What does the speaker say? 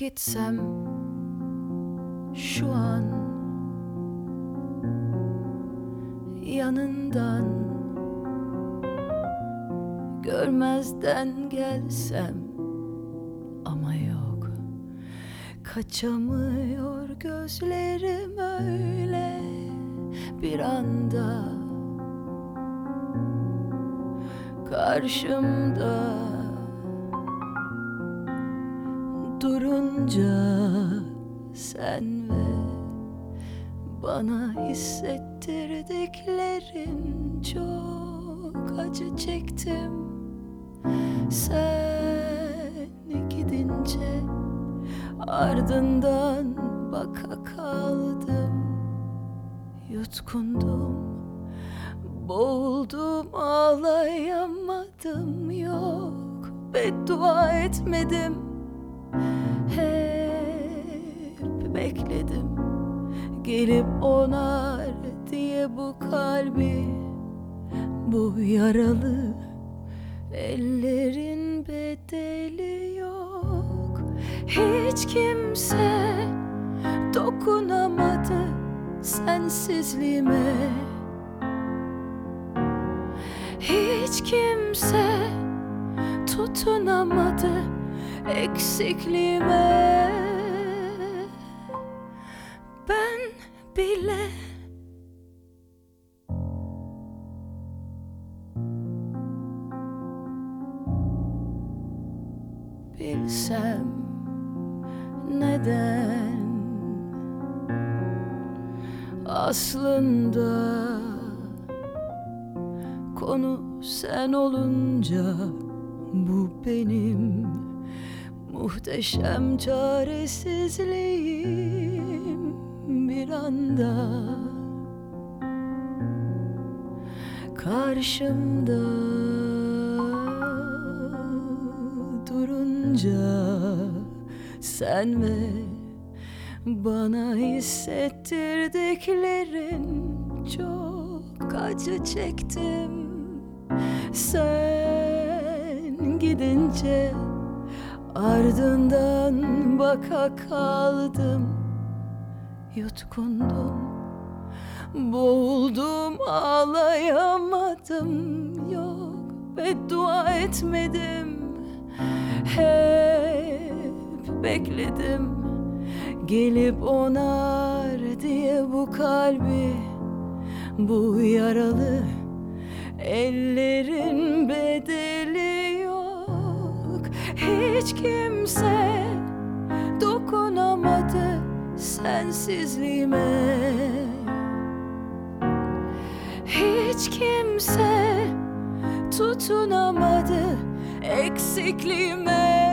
gitsem şu an yanından görmezden gelsem ama yok. Kaçamıyor gözlerim öyle bir anda. Karşımda durunca sen ve bana hissettirdiklerin çok acı çektim. Sen gidince ardından baka kaldım. Yutkundum boğuldum ağlayamadım. Yok beddua etmedim hep bekledim. Gelip onar diye bu kalbi. Bu yaralı ellerin bedeli yok. Hiç kimse dokunamadı sensizliğime. Hiç kimse tutunamadı eksikliğime. Ben bile bilsem neden aslında konu sen olunca bu benim Muhteşem çaresizliğim bir anda. Karşımda durunca sen ve bana hissettirdiklerin çok acı çektim. Sen gidince Ardından baka kaldım Yutkundum. Boğuldum ağlayamadım Yok beddua etmedim. Hep bekledim Gelip onar diye bu kalbi. Bu yaralı ellerin bedeli hiç kimse dokunamadı sensizliğime. Hiç kimse tutunamadı eksikliğime